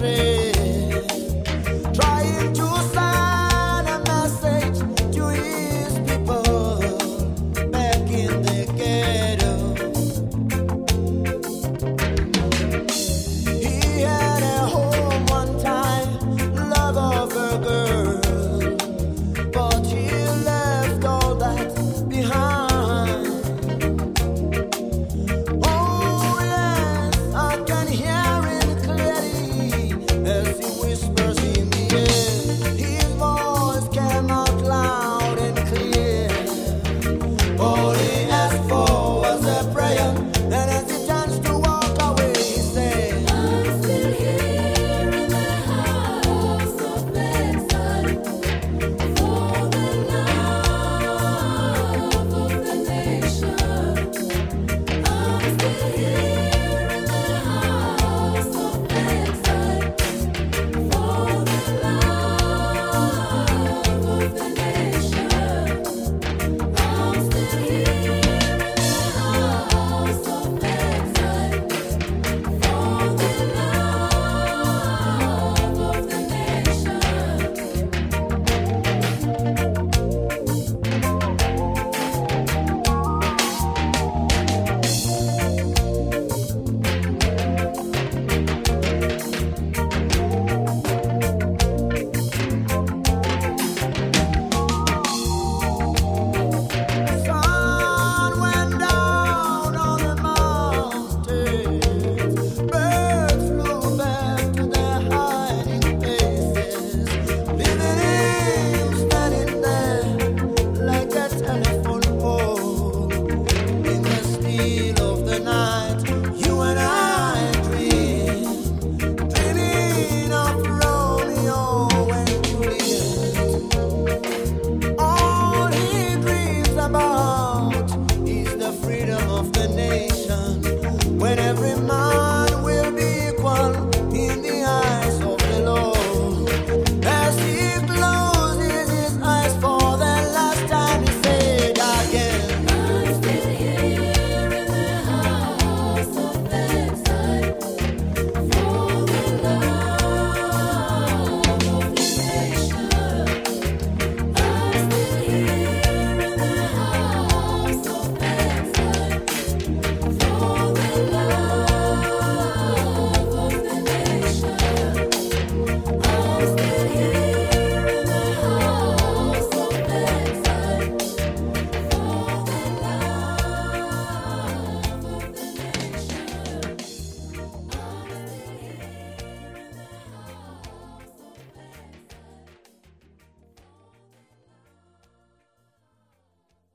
baby. You.